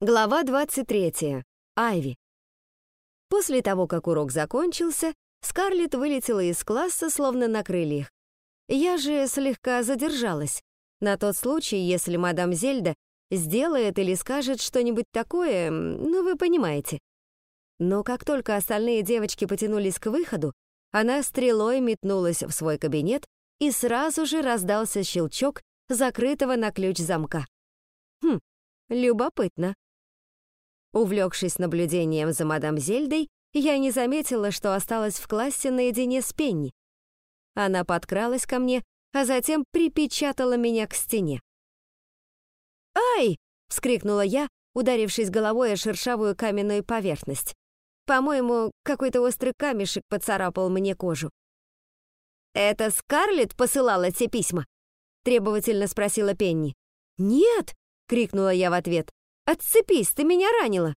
Глава 23. Айви. После того, как урок закончился, Скарлетт вылетела из класса, словно на крыльях. Я же слегка задержалась, на тот случай, если мадам Зельда сделает или скажет что-нибудь такое, ну вы понимаете. Но как только остальные девочки потянулись к выходу, она стрелой метнулась в свой кабинет и сразу же раздался щелчок закрытого на ключ замка. Хм, любопытно. Увлекшись наблюдением за мадам Зельдой, я не заметила, что осталась в классе наедине с Пенни. Она подкралась ко мне, а затем припечатала меня к стене. «Ай!» — вскрикнула я, ударившись головой о шершавую каменную поверхность. По-моему, какой-то острый камешек поцарапал мне кожу. «Это Скарлетт посылала те письма?» — требовательно спросила Пенни. «Нет!» — крикнула я в ответ. Отцепись, ты меня ранила!»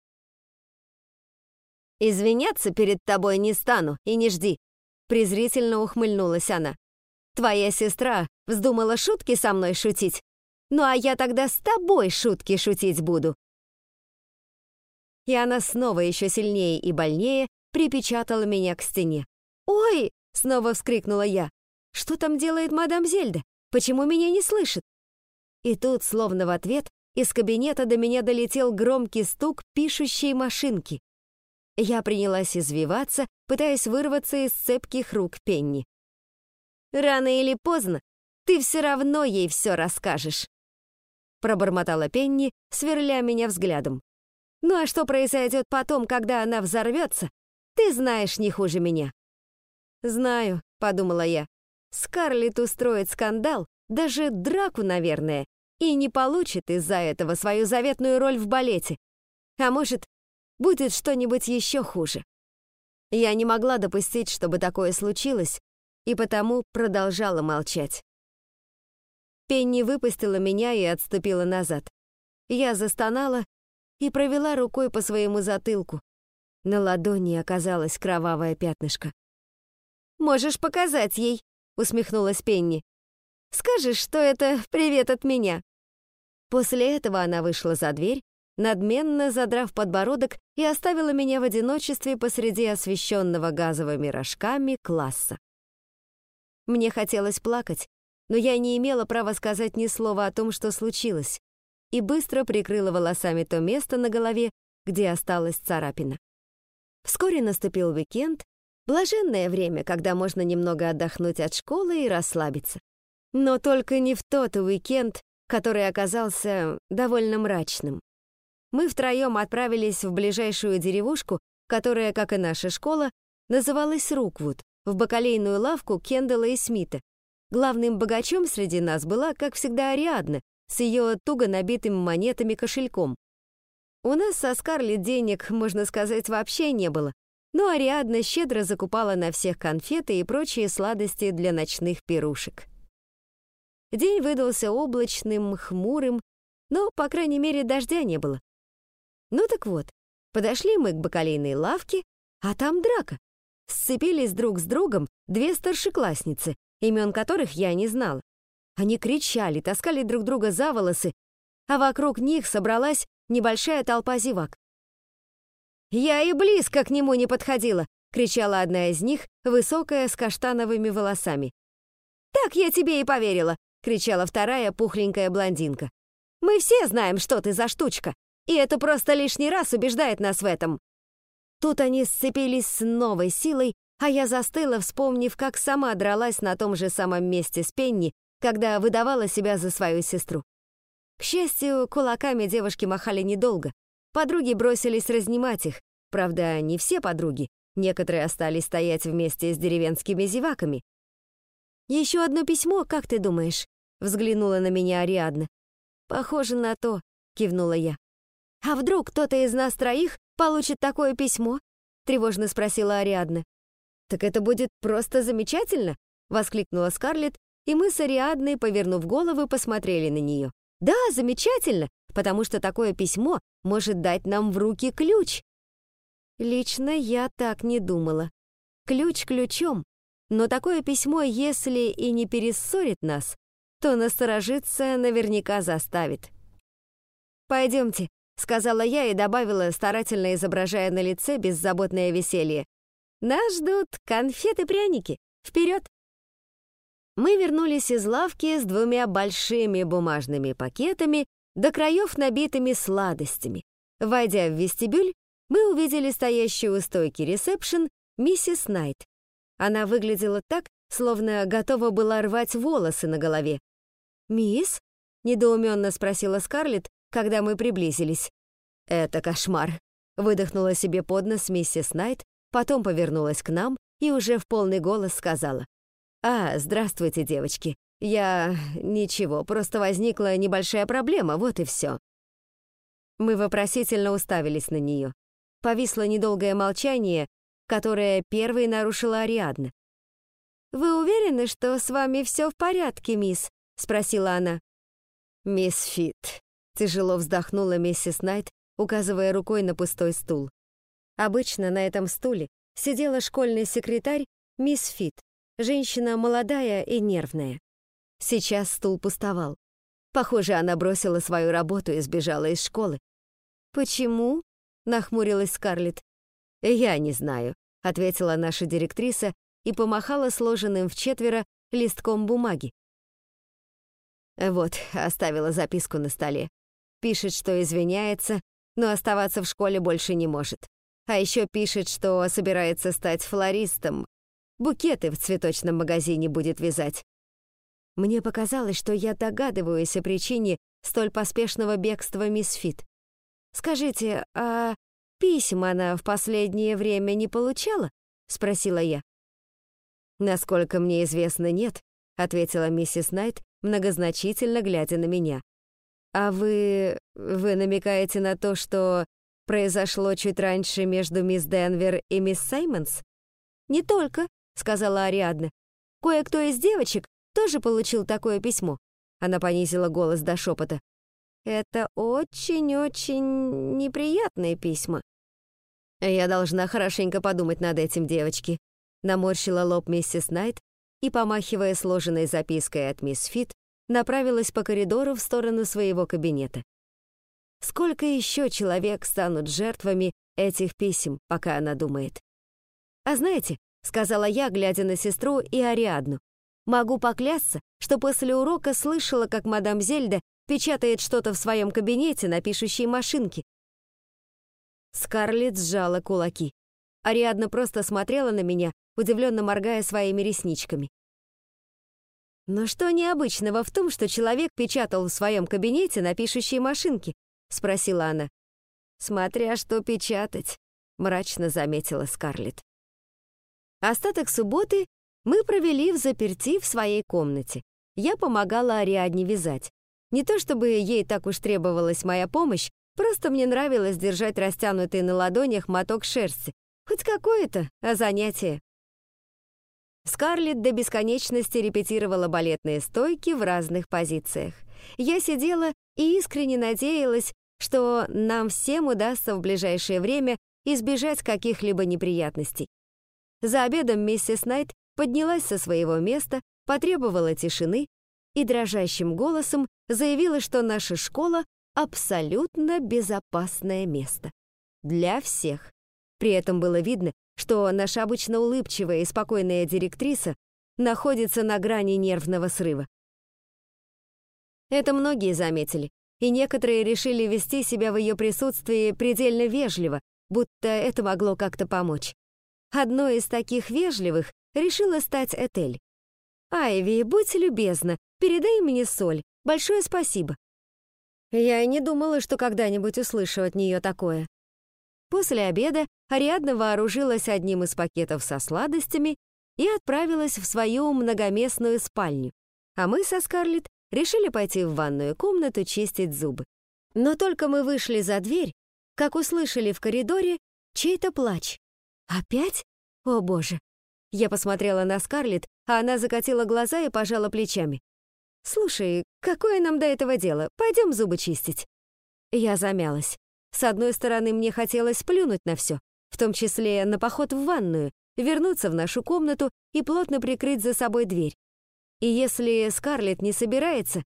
«Извиняться перед тобой не стану и не жди», — презрительно ухмыльнулась она. «Твоя сестра вздумала шутки со мной шутить, ну а я тогда с тобой шутки шутить буду». И она снова еще сильнее и больнее припечатала меня к стене. «Ой!» — снова вскрикнула я. «Что там делает мадам Зельда? Почему меня не слышит?» И тут, словно в ответ, из кабинета до меня долетел громкий стук пишущей машинки. Я принялась извиваться, пытаясь вырваться из цепких рук Пенни. «Рано или поздно ты все равно ей все расскажешь», пробормотала Пенни, сверля меня взглядом. «Ну а что произойдет потом, когда она взорвется, ты знаешь не хуже меня». «Знаю», — подумала я. «Скарлетт устроит скандал, даже драку, наверное, и не получит из-за этого свою заветную роль в балете. А может, будет что-нибудь еще хуже. Я не могла допустить, чтобы такое случилось, и потому продолжала молчать. Пенни выпустила меня и отступила назад. Я застонала и провела рукой по своему затылку. На ладони оказалось кровавое пятнышко. «Можешь показать ей», — усмехнулась Пенни. «Скажешь, что это привет от меня». После этого она вышла за дверь, надменно задрав подбородок и оставила меня в одиночестве посреди освещенного газовыми рожками класса. Мне хотелось плакать, но я не имела права сказать ни слова о том, что случилось, и быстро прикрыла волосами то место на голове, где осталась царапина. Вскоре наступил уикенд, блаженное время, когда можно немного отдохнуть от школы и расслабиться. Но только не в тот уикенд, который оказался довольно мрачным. Мы втроем отправились в ближайшую деревушку, которая, как и наша школа, называлась Руквуд, в бакалейную лавку Кендалла и Смита. Главным богачом среди нас была, как всегда, Ариадна, с ее туго набитым монетами кошельком. У нас со Скарлетт денег, можно сказать, вообще не было, но Ариадна щедро закупала на всех конфеты и прочие сладости для ночных пирушек. День выдался облачным, хмурым, но, по крайней мере, дождя не было. Ну так вот, подошли мы к бакалейной лавке, а там драка. Сцепились друг с другом две старшеклассницы, имен которых я не знала. Они кричали, таскали друг друга за волосы, а вокруг них собралась небольшая толпа зевак. «Я и близко к нему не подходила!» — кричала одна из них, высокая, с каштановыми волосами. «Так я тебе и поверила!» — кричала вторая пухленькая блондинка. «Мы все знаем, что ты за штучка, и это просто лишний раз убеждает нас в этом». Тут они сцепились с новой силой, а я застыла, вспомнив, как сама дралась на том же самом месте с Пенни, когда выдавала себя за свою сестру. К счастью, кулаками девушки махали недолго. Подруги бросились разнимать их. Правда, не все подруги. Некоторые остались стоять вместе с деревенскими зеваками, «Еще одно письмо, как ты думаешь?» — взглянула на меня Ариадна. «Похоже на то», — кивнула я. «А вдруг кто-то из нас троих получит такое письмо?» — тревожно спросила Ариадна. «Так это будет просто замечательно!» — воскликнула Скарлетт, и мы с Ариадной, повернув головы, посмотрели на нее. «Да, замечательно, потому что такое письмо может дать нам в руки ключ». Лично я так не думала. Ключ ключом, но такое письмо, если и не перессорит нас, то насторожиться наверняка заставит. «Пойдемте», — сказала я и добавила, старательно изображая на лице беззаботное веселье. «Нас ждут конфеты-пряники. Вперед!» Мы вернулись из лавки с двумя большими бумажными пакетами, до краев набитыми сладостями. Войдя в вестибюль, мы увидели стоящую у стойки ресепшн миссис Найт. Она выглядела так, словно готова была рвать волосы на голове. «Мисс?» — недоуменно спросила Скарлетт, когда мы приблизились. «Это кошмар», — выдохнула себе под нос миссис Найт, потом повернулась к нам и уже в полный голос сказала. «А, здравствуйте, девочки. Я... ничего, просто возникла небольшая проблема, вот и все». Мы вопросительно уставились на нее. Повисло недолгое молчание, которое первой нарушила Ариадна. «Вы уверены, что с вами все в порядке, мисс?» — спросила она. «Мисс Фит», — тяжело вздохнула миссис Найт, указывая рукой на пустой стул. Обычно на этом стуле сидела школьный секретарь мисс Фит, женщина молодая и нервная. Сейчас стул пустовал. Похоже, она бросила свою работу и сбежала из школы. «Почему?» — нахмурилась Скарлетт. «Я не знаю», — ответила наша директриса и помахала сложенным в четверо листком бумаги. Вот, оставила записку на столе. Пишет, что извиняется, но оставаться в школе больше не может. А еще пишет, что собирается стать флористом. Букеты в цветочном магазине будет вязать. Мне показалось, что я догадываюсь о причине столь поспешного бегства мисс Фит. «Скажите, а письма она в последнее время не получала?» — спросила я. «Насколько мне известно, нет», — ответила миссис Найт, многозначительно глядя на меня. «А вы... вы намекаете на то, что произошло чуть раньше между мисс Денвер и мисс Саймонс?» «Не только», — сказала Ариадна. «Кое-кто из девочек тоже получил такое письмо». Она понизила голос до шепота. «Это очень-очень неприятные письма». «Я должна хорошенько подумать над этим, девочки», — наморщила лоб миссис Найт и, помахивая сложенной запиской от мисс Фит, направилась по коридору в сторону своего кабинета. Сколько еще человек станут жертвами этих писем, пока она думает? «А знаете», — сказала я, глядя на сестру и Ариадну, «могу поклясться, что после урока слышала, как мадам Зельда печатает что-то в своем кабинете на пишущей машинке». Скарлетт сжала кулаки. Ариадна просто смотрела на меня, удивленно моргая своими ресничками. «Но что необычного в том, что человек печатал в своем кабинете на пишущей машинке?» — спросила она. «Смотря что печатать», — мрачно заметила Скарлетт. Остаток субботы мы провели в заперти в своей комнате. Я помогала Ариадне вязать. Не то чтобы ей так уж требовалась моя помощь, просто мне нравилось держать растянутый на ладонях моток шерсти. Хоть какое-то, а занятие. Скарлетт до бесконечности репетировала балетные стойки в разных позициях. Я сидела и искренне надеялась, что нам всем удастся в ближайшее время избежать каких-либо неприятностей. За обедом миссис Найт поднялась со своего места, потребовала тишины и дрожащим голосом заявила, что наша школа — абсолютно безопасное место. Для всех. При этом было видно, что наша обычно улыбчивая и спокойная директриса находится на грани нервного срыва. Это многие заметили, и некоторые решили вести себя в ее присутствии предельно вежливо, будто это могло как-то помочь. Одной из таких вежливых решила стать Этель. «Айви, будь любезна, передай мне соль. Большое спасибо». Я и не думала, что когда-нибудь услышу от нее такое. После обеда Ариадна вооружилась одним из пакетов со сладостями и отправилась в свою многоместную спальню, а мы со Скарлетт решили пойти в ванную комнату чистить зубы. Но только мы вышли за дверь, как услышали в коридоре чей-то плач. «Опять? О, боже!» Я посмотрела на Скарлетт, а она закатила глаза и пожала плечами. «Слушай, какое нам до этого дело? Пойдем зубы чистить». Я замялась. С одной стороны, мне хотелось плюнуть на все, в том числе на поход в ванную, вернуться в нашу комнату и плотно прикрыть за собой дверь. И если Скарлетт не собирается...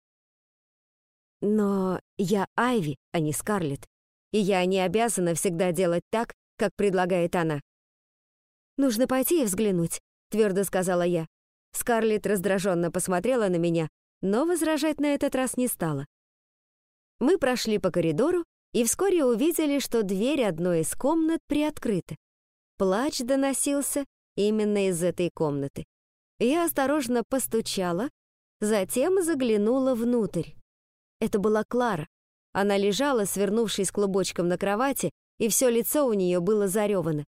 Но я Айви, а не Скарлетт. и я не обязана всегда делать так, как предлагает она. «Нужно пойти и взглянуть», — твердо сказала я. Скарлетт раздраженно посмотрела на меня, но возражать на этот раз не стала. Мы прошли по коридору и вскоре увидели, что дверь одной из комнат приоткрыта. Плач доносился именно из этой комнаты. Я осторожно постучала, затем заглянула внутрь. Это была Клара. Она лежала, свернувшись клубочком на кровати, и все лицо у нее было заревано.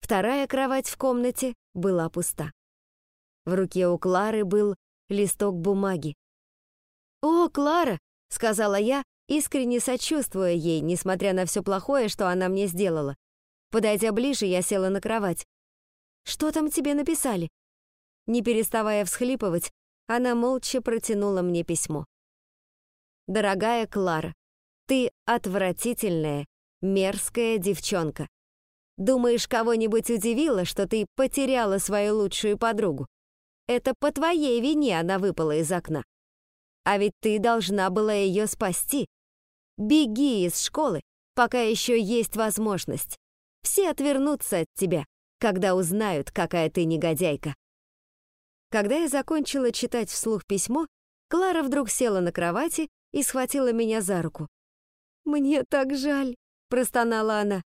Вторая кровать в комнате была пуста. В руке у Клары был листок бумаги. «О, Клара!» — сказала я, искренне сочувствуя ей, несмотря на все плохое, что она мне сделала. Подойдя ближе, я села на кровать. «Что там тебе написали?» Не переставая всхлипывать, она молча протянула мне письмо. «Дорогая Клара, ты отвратительная, мерзкая девчонка. Думаешь, кого-нибудь удивило, что ты потеряла свою лучшую подругу? Это по твоей вине она выпала из окна. А ведь ты должна была ее спасти. Беги из школы, пока еще есть возможность. Все отвернутся от тебя, когда узнают, какая ты негодяйка. Когда я закончила читать вслух письмо, Клара вдруг села на кровати и схватила меня за руку. «Мне так жаль», — простонала она.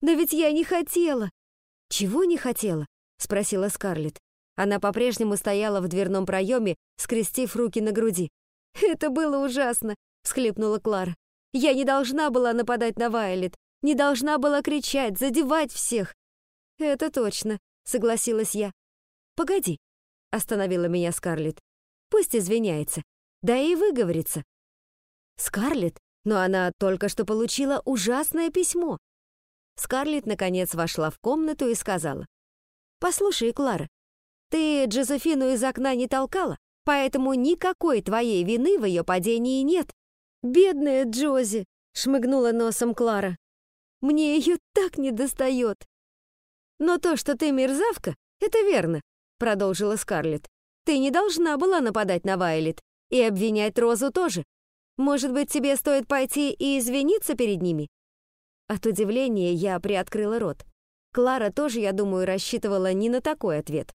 «Да ведь я не хотела». «Чего не хотела?» — спросила Скарлетт. Она по-прежнему стояла в дверном проеме, скрестив руки на груди. «Это было ужасно», — всхлипнула Клара. «Я не должна была нападать на Вайлет, не должна была кричать, задевать всех». «Это точно», — согласилась я. «Погоди», — остановила меня Скарлетт. «Пусть извиняется, да и выговорится». «Скарлетт, но она только что получила ужасное письмо». Скарлетт, наконец, вошла в комнату и сказала. «Послушай, Клара, ты Джозефину из окна не толкала, поэтому никакой твоей вины в ее падении нет. Бедная Джози, шмыгнула носом Клара. Мне ее так не достает. Но то, что ты мерзавка, это верно, продолжила Скарлетт. Ты не должна была нападать на Вайлет и обвинять Розу тоже. Может быть, тебе стоит пойти и извиниться перед ними? От удивления я приоткрыла рот. Клара тоже, я думаю, рассчитывала не на такой ответ.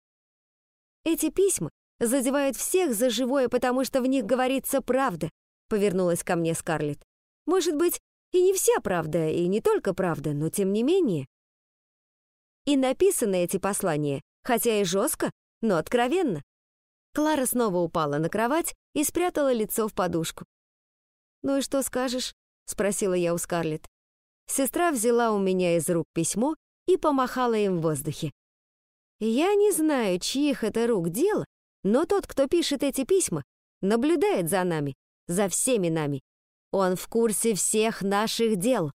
Эти письма задевают всех за живое, потому что в них говорится правда, повернулась ко мне Скарлетт. Может быть, и не вся правда, и не только правда, но тем не менее. И написаны эти послания, хотя и жестко, но откровенно. Клара снова упала на кровать и спрятала лицо в подушку. «Ну и что скажешь?» — спросила я у Скарлетт. Сестра взяла у меня из рук письмо и помахала им в воздухе. Я не знаю, чьих это рук дело, но тот, кто пишет эти письма, наблюдает за нами, за всеми нами. Он в курсе всех наших дел.